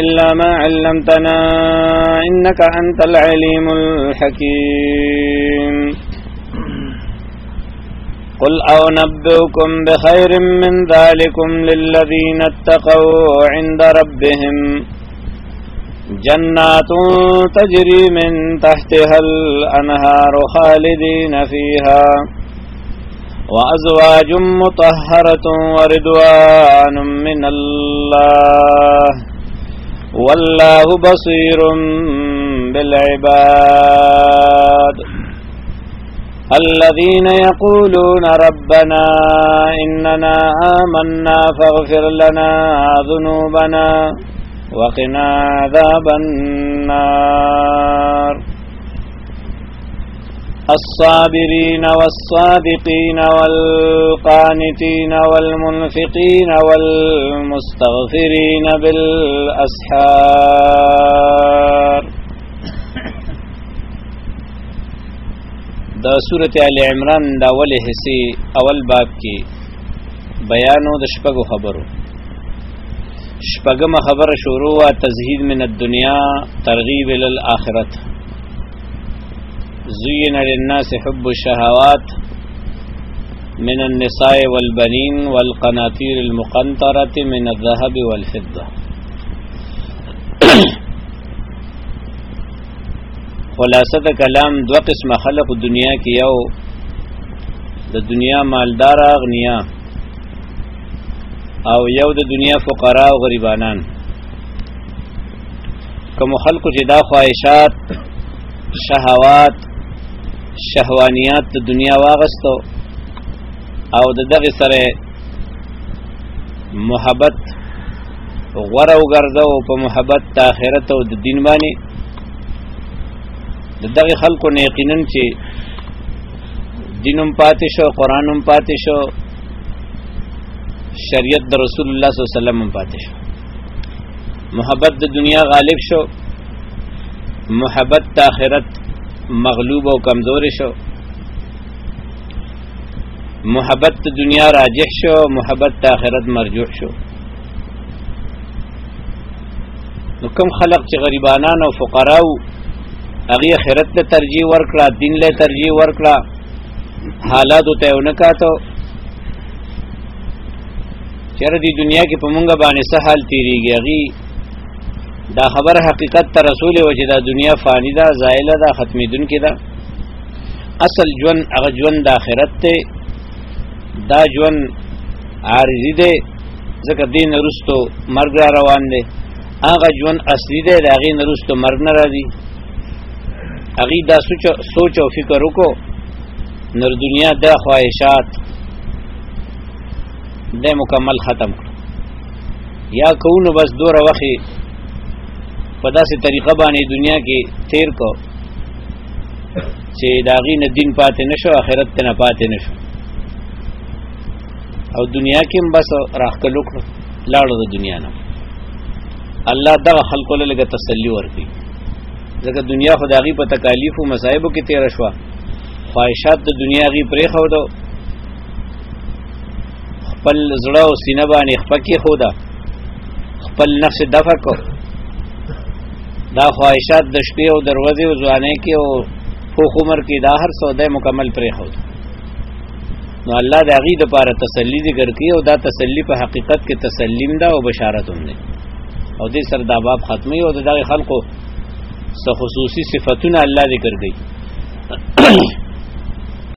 إلا ما علمتنا إنك أنت العليم الحكيم. قل أو نبئكم بخير من ذلكم للذين اتقوا عند ربهم. جنات تجري من تحتها الأنهار خالدين فيها. وأزواج مطهرة وردوان من الله. والله بصير بالعباد. الذين يقولون ربنا إننا آمنا فاغفر لنا ذنوبنا وقنا عذاب النار. الصابرين والصادقين والقانتين والمنفقين والمستغفرين بالأسحار. دا سورة آل عمران دا اول حصے، اول باب کی بیانو د شپږو خبرو. شپږم خبر شروع تزهید من الدنیا ترغیب الى الاخرت. زين للناس حب الشهوات من النساء والبنين والقناطير المقنطرة من الذهب والفضة. خلاصة کلام دو قسم خلق دنیا کی یو، د دنیا مالدار اغنیا او یو د دنیا فقراء او غریبانان. کوم خلق چې دا خواهشات، شهوات شهوانیات د دنیا واغستو او د دغه سره محبت غره وګرځو په محبت د آخرت او د دین باندې. د دغه خلکو نه یقینا چې دینم پاتې شو قرانم پاتې شو، شریعت د رسول الله صلی الله علیه وسلم پاتې شو. محبت د دنیا غالب شو، محبت د آخرت مغلوب او کمزور شو. محبت دنیا راجح شو، محبت آخرت مرجوح شو. نو کم خلق چې غریبانان او فقراو هغه آخرت له ترجیح ورکړه دین له ترجیح ورکړه حالات ته ونکاتو چیرې دی دنیا کې په مونږه باندې سهال تیریږي هغه دا خبر حقیقت ته رسول و چې دا دنیا فانی ده زائله ده ختمیدون کې ده اصل ژوند هغه ژوند د آخرت ته دا ژوند عارضی ده ځکه دین رستو مرګ را روان دی هغه ژوند اصلي ده د هغې نه رستو مرګ نه راځي هغې دا سوچ او فکر وکړو نر دنیا د خواهشات د مکمل ختم کړو یا کوونو بس دوره وخی په داسې طریقه باندې دنیا کې تیر کو چې داغي نه دین پاتې نشو آخرت ته نه پاتې نشو او دنیا کې بس راخکلو کړو لاړو د دنیا نه. الله دغه خلکو له لګه تسلی ورکړي. ځکه دنیا خدایي په تکالیف او مصايبو کې تیر شو خواهشات د دنیا غي پرې خو خپل زړه او سینه باندې خپکی خو دا خپل نفس دفع کو دا خواہشات د شپې او دروازې او ځوانې کې او فوخ عمر کې دا هر سودا مکمل پرې خو نو الله د غي د پاره تسلی ذکر کوي او دا تسلی په حقیقت کې تسلیم دا او بشارت هم ده او دې سر دا باب ختمي او د خلقو څه خصوصي صفاتونه الله ذکر کوي